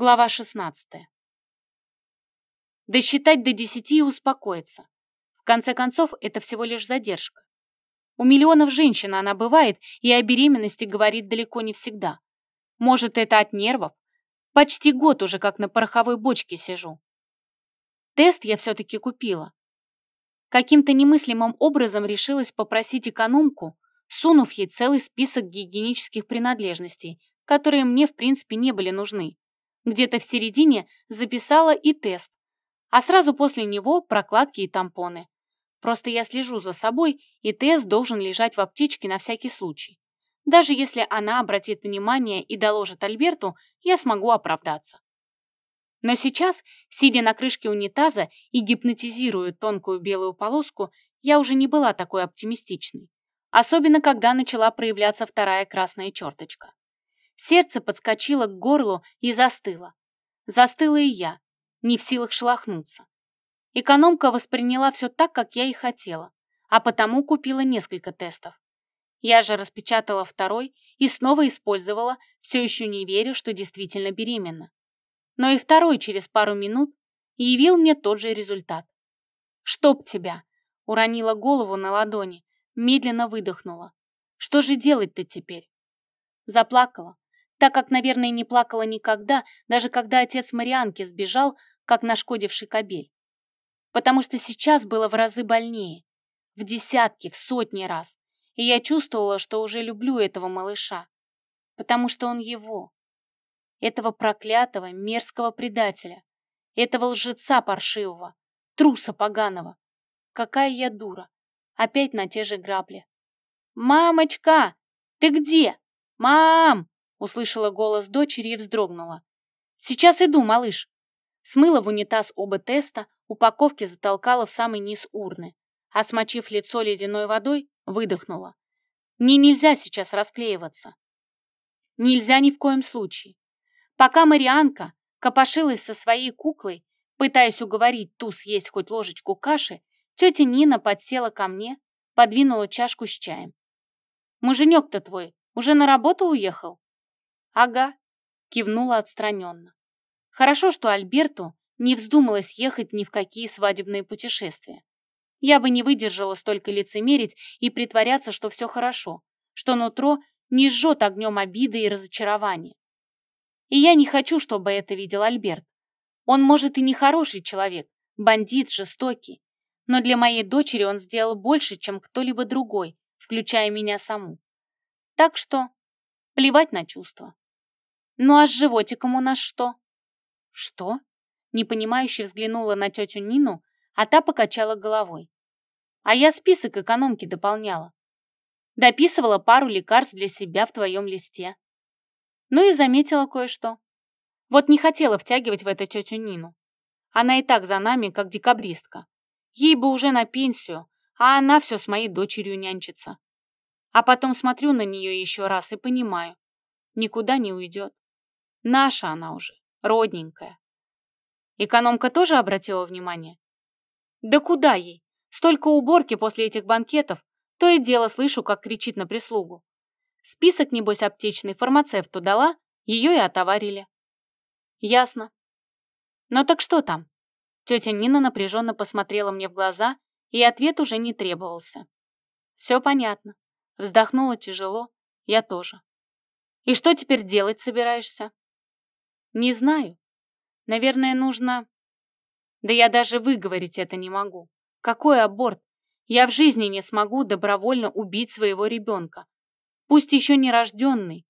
Глава 16. Досчитать до десяти и успокоиться. В конце концов, это всего лишь задержка. У миллионов женщин она бывает, и о беременности говорит далеко не всегда. Может, это от нервов? Почти год уже как на пороховой бочке сижу. Тест я все-таки купила. Каким-то немыслимым образом решилась попросить экономку, сунув ей целый список гигиенических принадлежностей, которые мне в принципе не были нужны. Где-то в середине записала и тест, а сразу после него прокладки и тампоны. Просто я слежу за собой, и тест должен лежать в аптечке на всякий случай. Даже если она обратит внимание и доложит Альберту, я смогу оправдаться. Но сейчас, сидя на крышке унитаза и гипнотизируя тонкую белую полоску, я уже не была такой оптимистичной. Особенно, когда начала проявляться вторая красная черточка. Сердце подскочило к горлу и застыло. Застыла и я, не в силах шелохнуться. Экономка восприняла все так, как я и хотела, а потому купила несколько тестов. Я же распечатала второй и снова использовала, все еще не веря, что действительно беременна. Но и второй через пару минут явил мне тот же результат. «Чтоб тебя!» — уронила голову на ладони, медленно выдохнула. «Что же делать-то теперь?» Заплакала, так как, наверное, не плакала никогда, даже когда отец Марианки сбежал, как нашкодивший кобель. Потому что сейчас было в разы больнее, в десятки, в сотни раз, и я чувствовала, что уже люблю этого малыша, потому что он его, этого проклятого, мерзкого предателя, этого лжеца паршивого, труса поганого. Какая я дура, опять на те же грабли. «Мамочка, ты где? Мам!» Услышала голос дочери и вздрогнула. «Сейчас иду, малыш!» Смыла в унитаз оба теста, упаковки затолкала в самый низ урны, а смочив лицо ледяной водой, выдохнула. Мне нельзя сейчас расклеиваться. Нельзя ни в коем случае. Пока Марианка копошилась со своей куклой, пытаясь уговорить ту съесть хоть ложечку каши, тетя Нина подсела ко мне, подвинула чашку с чаем. «Муженек-то твой уже на работу уехал?» «Ага», — кивнула отстраненно. Хорошо, что Альберту не вздумалось ехать ни в какие свадебные путешествия. Я бы не выдержала столько лицемерить и притворяться, что все хорошо, что нутро не жжет огнем обиды и разочарования. И я не хочу, чтобы это видел Альберт. Он, может, и не хороший человек, бандит, жестокий, но для моей дочери он сделал больше, чем кто-либо другой, включая меня саму. Так что плевать на чувства. Ну а с животиком у нас что? Что? Непонимающе взглянула на тетю Нину, а та покачала головой. А я список экономки дополняла. Дописывала пару лекарств для себя в твоем листе. Ну и заметила кое-что. Вот не хотела втягивать в это тетю Нину. Она и так за нами, как декабристка. Ей бы уже на пенсию, а она все с моей дочерью нянчится. А потом смотрю на нее еще раз и понимаю, никуда не уйдет. Наша она уже, родненькая. Экономка тоже обратила внимание? Да куда ей? Столько уборки после этих банкетов, то и дело слышу, как кричит на прислугу. Список, небось, аптечный фармацевту дала, ее и отоварили. Ясно. Но так что там? Тетя Нина напряженно посмотрела мне в глаза, и ответ уже не требовался. Все понятно. Вздохнула тяжело, я тоже. И что теперь делать собираешься? Не знаю. Наверное, нужно... Да я даже выговорить это не могу. Какой аборт? Я в жизни не смогу добровольно убить своего ребенка. Пусть еще не рожденный,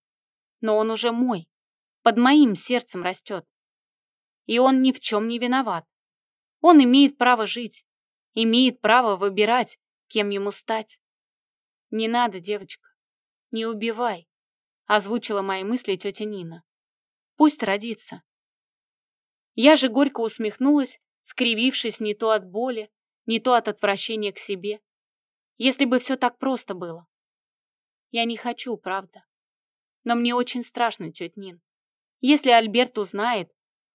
но он уже мой. Под моим сердцем растет. И он ни в чем не виноват. Он имеет право жить, имеет право выбирать, кем ему стать. Не надо, девочка, не убивай, озвучила мои мысли тетя Нина. Пусть родится. Я же горько усмехнулась, скривившись не то от боли, не то от отвращения к себе. Если бы все так просто было. Я не хочу, правда. Но мне очень страшно, тетя Нин. Если Альберт узнает,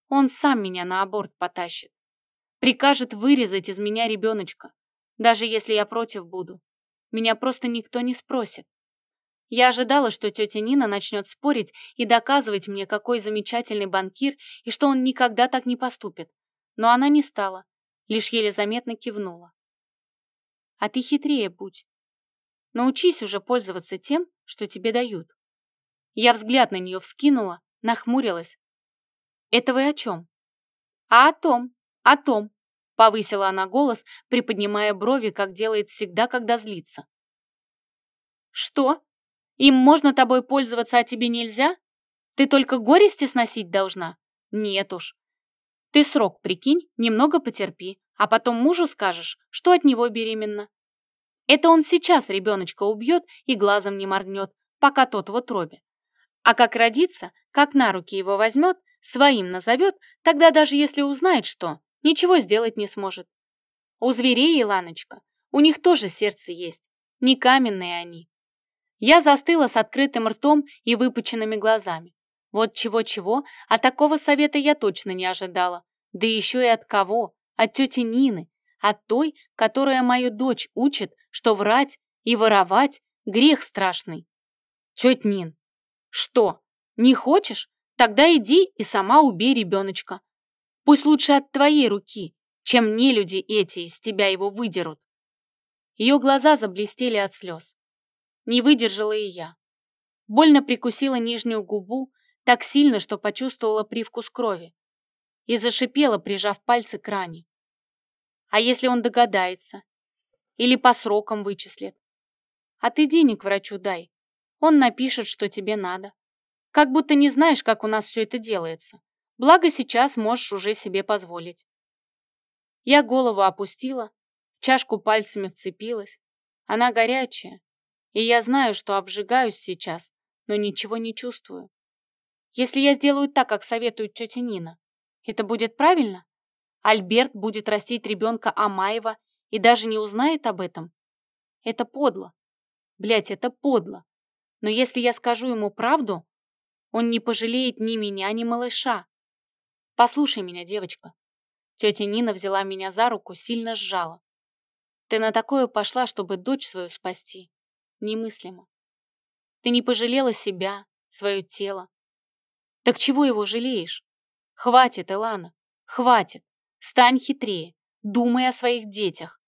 он сам меня на аборт потащит. Прикажет вырезать из меня ребеночка, даже если я против буду. Меня просто никто не спросит. Я ожидала, что тетя Нина начнет спорить и доказывать мне, какой замечательный банкир и что он никогда так не поступит. Но она не стала, лишь еле заметно кивнула. А ты хитрее будь. Научись уже пользоваться тем, что тебе дают. Я взгляд на нее вскинула, нахмурилась. Это вы о чем? А о том, о том, повысила она голос, приподнимая брови, как делает всегда, когда злится. Что? Им можно тобой пользоваться, а тебе нельзя? Ты только горести сносить должна? Нет уж. Ты срок прикинь, немного потерпи, а потом мужу скажешь, что от него беременна. Это он сейчас ребеночка убьет и глазом не моргнет, пока тот в утробе. А как родится, как на руки его возьмет, своим назовет, тогда даже если узнает что, ничего сделать не сможет. У зверей, Иланочка, у них тоже сердце есть, не каменные они. Я застыла с открытым ртом и выпученными глазами. Вот чего-чего, а такого совета я точно не ожидала. Да еще и от кого? От тети Нины, от той, которая мою дочь учит, что врать и воровать — грех страшный. Тетя Нин, что, не хочешь? Тогда иди и сама убей ребеночка. Пусть лучше от твоей руки, чем не люди эти из тебя его выдерут. Ее глаза заблестели от слез. Не выдержала и я. Больно прикусила нижнюю губу так сильно, что почувствовала привкус крови. И зашипела, прижав пальцы к ране. А если он догадается? Или по срокам вычислит? А ты денег врачу дай. Он напишет, что тебе надо. Как будто не знаешь, как у нас все это делается. Благо сейчас можешь уже себе позволить. Я голову опустила, в чашку пальцами вцепилась. Она горячая, и я знаю, что обжигаюсь сейчас, но ничего не чувствую. Если я сделаю так, как советует тетя Нина, это будет правильно? Альберт будет растить ребенка Амаева и даже не узнает об этом? Это подло. Блять, это подло. Но если я скажу ему правду, он не пожалеет ни меня, ни малыша. Послушай меня, девочка. Тетя Нина взяла меня за руку, сильно сжала. Ты на такое пошла, чтобы дочь свою спасти. Немыслимо. Ты не пожалела себя, свое тело. Так чего его жалеешь? Хватит, Элана, хватит. Стань хитрее, думай о своих детях.